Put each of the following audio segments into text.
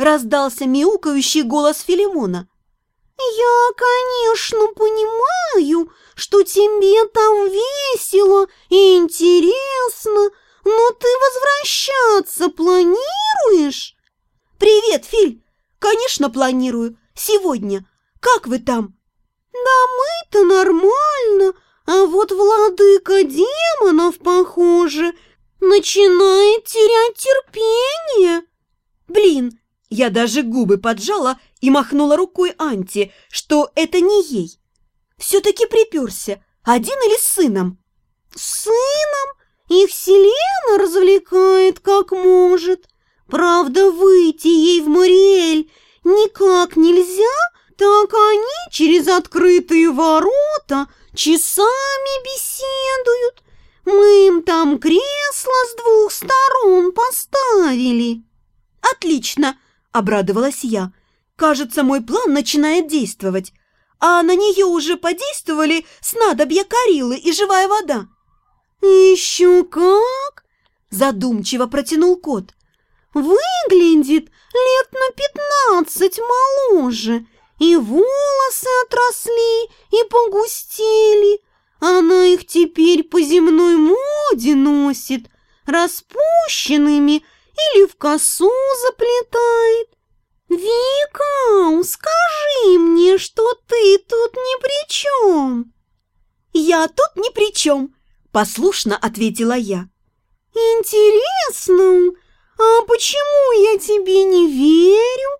раздался мяукающий голос Филимона. «Я, конечно, понимаю, что тебе там весело и интересно, но ты возвращаться планируешь?» «Привет, Филь! Конечно, планирую. Сегодня. Как вы там?» «Да мы-то нормально, а вот владыка демонов, похоже, начинает терять терпение». «Блин, я даже губы поджала и махнула рукой Анти, что это не ей. Все-таки приперся, один или с сыном? С сыном? Их Селена развлекает как может. Правда, выйти ей в Мариэль никак нельзя, так они через открытые ворота часами беседуют. Мы им там кресло с двух сторон поставили. Отлично, обрадовалась я. Кажется, мой план начинает действовать. А на нее уже подействовали снадобья Карилы и живая вода. «Еще как!» – задумчиво протянул кот. «Выглядит лет на пятнадцать моложе, и волосы отросли, и погустели. Она их теперь по земной моде носит, распущенными или в косу заплетает. «Вика, скажи мне, что ты тут ни при чем!» «Я тут ни при чем!» – послушно ответила я. «Интересно, а почему я тебе не верю?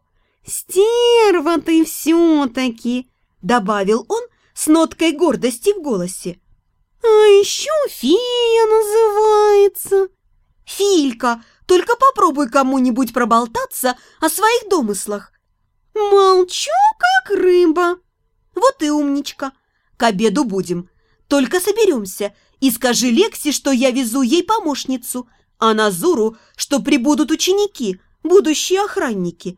Стерва ты все-таки!» – добавил он с ноткой гордости в голосе. «А еще фея называется!» «Филька, только попробуй кому-нибудь проболтаться о своих домыслах. Молчу, как рыба. Вот и умничка. К обеду будем. Только соберемся и скажи Лексе, что я везу ей помощницу, а Назуру, что прибудут ученики, будущие охранники.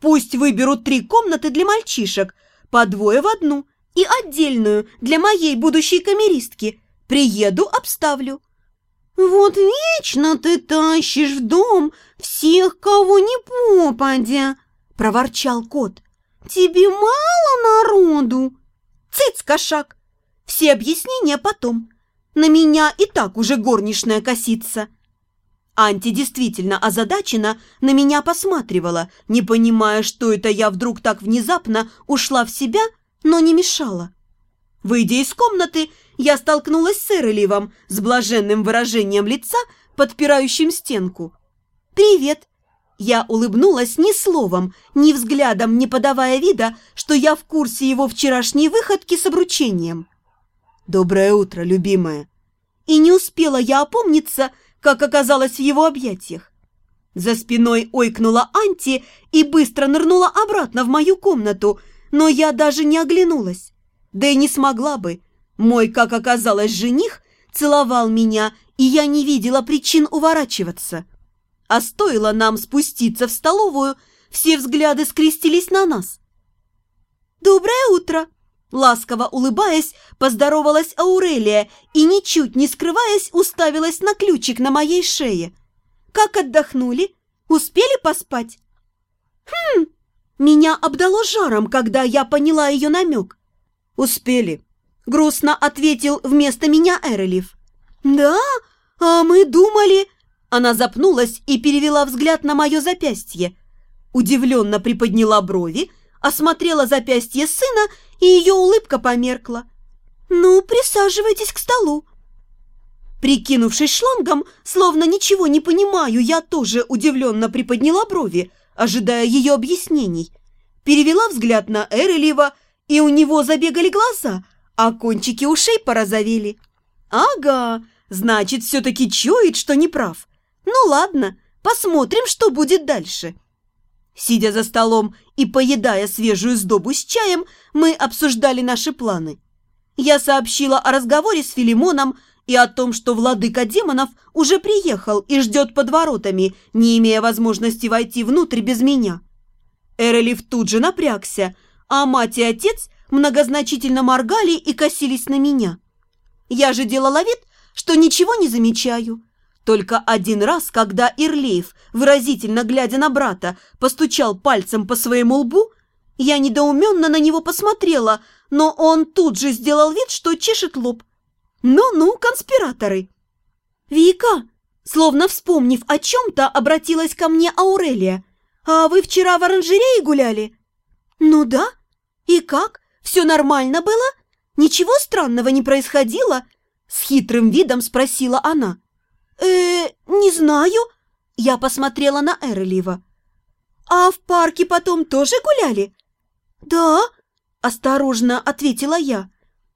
Пусть выберут три комнаты для мальчишек, по двое в одну, и отдельную для моей будущей камеристки. Приеду, обставлю. «Вот вечно ты тащишь в дом всех, кого не попадя!» – проворчал кот. «Тебе мало народу?» «Цыц, кошак! Все объяснения потом. На меня и так уже горничная косится». Анти действительно озадачена на меня посматривала, не понимая, что это я вдруг так внезапно ушла в себя, но не мешала. Выйдя из комнаты, я столкнулась с Эроливом с блаженным выражением лица, подпирающим стенку. «Привет!» Я улыбнулась ни словом, ни взглядом, не подавая вида, что я в курсе его вчерашней выходки с обручением. «Доброе утро, любимая!» И не успела я опомниться, как оказалась в его объятиях. За спиной ойкнула Анти и быстро нырнула обратно в мою комнату, но я даже не оглянулась. Да и не смогла бы, мой, как оказалось, жених целовал меня, и я не видела причин уворачиваться. А стоило нам спуститься в столовую, все взгляды скрестились на нас. «Доброе утро!» Ласково улыбаясь, поздоровалась Аурелия и, ничуть не скрываясь, уставилась на ключик на моей шее. «Как отдохнули? Успели поспать?» «Хм!» Меня обдало жаром, когда я поняла ее намек. «Успели», Грустно ответил вместо меня Эрелев. «Да? А мы думали...» Она запнулась и перевела взгляд на мое запястье. Удивленно приподняла брови, осмотрела запястье сына, и ее улыбка померкла. «Ну, присаживайтесь к столу». Прикинувшись шлангом, словно ничего не понимаю, я тоже удивленно приподняла брови, ожидая ее объяснений. Перевела взгляд на Эрелева, и у него забегали глаза – а кончики ушей порозовели. Ага, значит, все-таки чует, что не прав. Ну ладно, посмотрим, что будет дальше. Сидя за столом и поедая свежую сдобу с чаем, мы обсуждали наши планы. Я сообщила о разговоре с Филимоном и о том, что владыка демонов уже приехал и ждет под воротами, не имея возможности войти внутрь без меня. Эрелев тут же напрягся, а мать и отец многозначительно моргали и косились на меня. Я же делала вид, что ничего не замечаю. Только один раз, когда Ирлеев, выразительно глядя на брата, постучал пальцем по своему лбу, я недоуменно на него посмотрела, но он тут же сделал вид, что чешет лоб. Ну-ну, конспираторы. «Вика!» Словно вспомнив о чем-то, обратилась ко мне Аурелия. «А вы вчера в оранжерее гуляли?» «Ну да. И как? Все нормально было? Ничего странного не происходило?» С хитрым видом спросила она. э не знаю». Я посмотрела на Эрлива. «А в парке потом тоже гуляли?» «Да», – осторожно ответила я.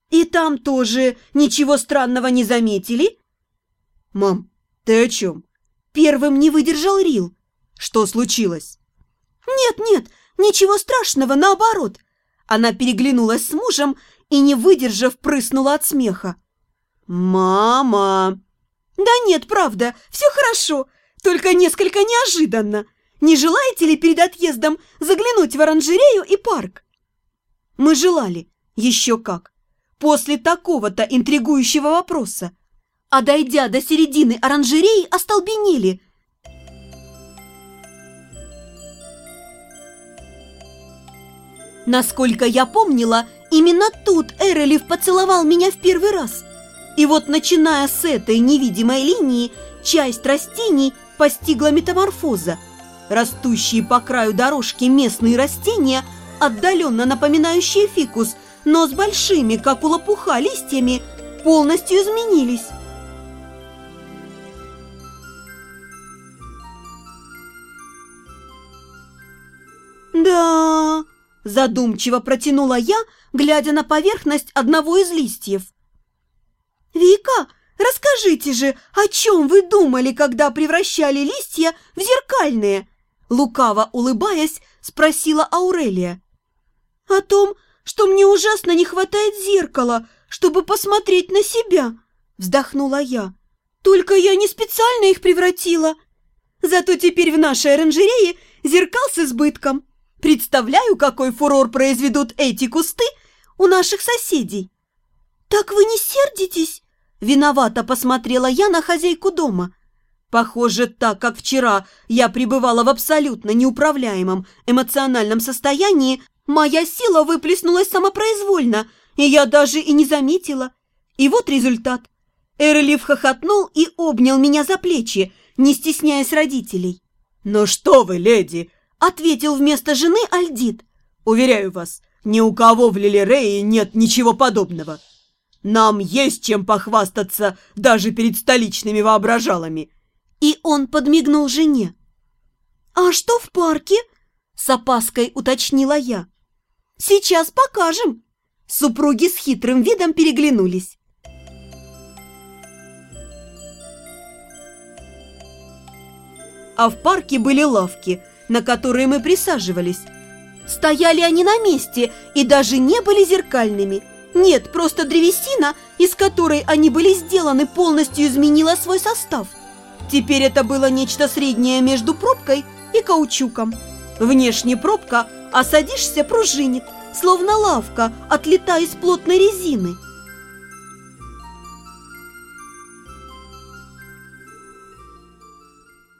«И там тоже ничего странного не заметили?» «Мам, ты о чем?» Первым не выдержал Рил. «Что случилось?» «Нет-нет, ничего страшного, наоборот». Она переглянулась с мужем и, не выдержав, прыснула от смеха. «Мама!» «Да нет, правда, все хорошо, только несколько неожиданно. Не желаете ли перед отъездом заглянуть в оранжерею и парк?» Мы желали, еще как, после такого-то интригующего вопроса. А дойдя до середины оранжереи, остолбенели. Насколько я помнила, именно тут Эрелев поцеловал меня в первый раз. И вот начиная с этой невидимой линии, часть растений постигла метаморфоза – Растущие по краю дорожки местные растения, отдаленно напоминающие фикус, но с большими, как у лопуха, листьями, полностью изменились. «Да...» – задумчиво протянула я, глядя на поверхность одного из листьев. «Вика, расскажите же, о чем вы думали, когда превращали листья в зеркальные?» Лукаво улыбаясь, спросила Аурелия. «О том, что мне ужасно не хватает зеркала, чтобы посмотреть на себя», вздохнула я. «Только я не специально их превратила. Зато теперь в нашей оранжерее зеркал с избытком. Представляю, какой фурор произведут эти кусты у наших соседей». «Так вы не сердитесь?» Виновато посмотрела я на хозяйку дома. Похоже, так как вчера я пребывала в абсолютно неуправляемом эмоциональном состоянии, моя сила выплеснулась самопроизвольно, и я даже и не заметила. И вот результат. Эрлиф хохотнул и обнял меня за плечи, не стесняясь родителей. «Ну что вы, леди!» — ответил вместо жены Альдит. «Уверяю вас, ни у кого в Лилирее нет ничего подобного. Нам есть чем похвастаться даже перед столичными воображалами». И он подмигнул жене. «А что в парке?» – с опаской уточнила я. «Сейчас покажем!» Супруги с хитрым видом переглянулись. А в парке были лавки, на которые мы присаживались. Стояли они на месте и даже не были зеркальными. Нет, просто древесина, из которой они были сделаны, полностью изменила свой состав. Теперь это было нечто среднее между пробкой и каучуком. Внешне пробка, а садишься пружинит, словно лавка, отлетая из плотной резины.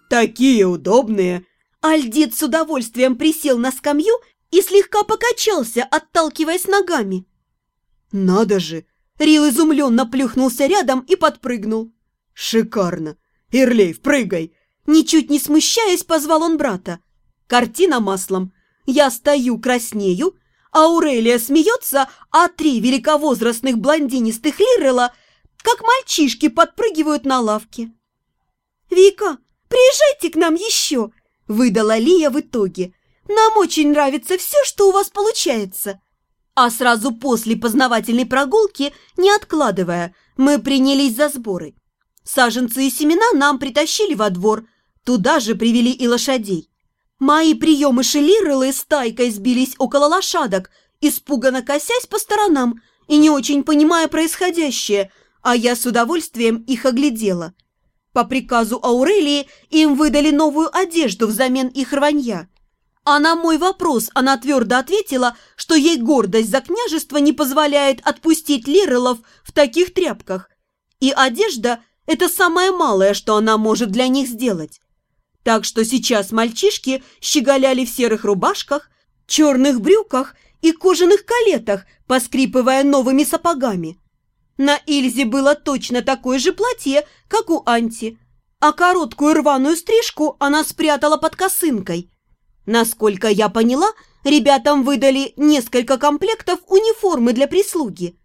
«Такие удобные!» Альдит с удовольствием присел на скамью и слегка покачался, отталкиваясь ногами. «Надо же!» Рил изумленно плюхнулся рядом и подпрыгнул. «Шикарно! «Ирлейв, прыгай!» Ничуть не смущаясь, позвал он брата. Картина маслом. Я стою, краснею, Аурелия смеется, а три великовозрастных блондинистых Лиррела, как мальчишки, подпрыгивают на лавке. «Вика, приезжайте к нам еще!» – выдала Лия в итоге. «Нам очень нравится все, что у вас получается!» А сразу после познавательной прогулки, не откладывая, мы принялись за сборы. Саженцы и семена нам притащили во двор, туда же привели и лошадей. Мои приемыши Лирелы стайкой сбились около лошадок, испуганно косясь по сторонам и не очень понимая происходящее, а я с удовольствием их оглядела. По приказу Аурелии им выдали новую одежду взамен их рванья. А на мой вопрос она твердо ответила, что ей гордость за княжество не позволяет отпустить Лирелов в таких тряпках. И одежда Это самое малое, что она может для них сделать. Так что сейчас мальчишки щеголяли в серых рубашках, черных брюках и кожаных калетах, поскрипывая новыми сапогами. На Ильзе было точно такое же платье, как у Анти, а короткую рваную стрижку она спрятала под косынкой. Насколько я поняла, ребятам выдали несколько комплектов униформы для прислуги.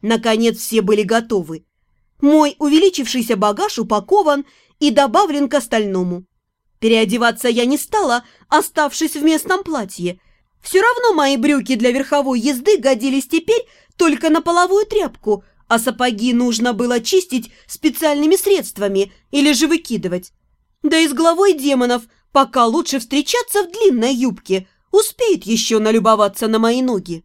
Наконец все были готовы. Мой увеличившийся багаж упакован и добавлен к остальному. Переодеваться я не стала, оставшись в местном платье. Все равно мои брюки для верховой езды годились теперь только на половую тряпку – а сапоги нужно было чистить специальными средствами или же выкидывать. Да и с главой демонов пока лучше встречаться в длинной юбке, успеет еще налюбоваться на мои ноги.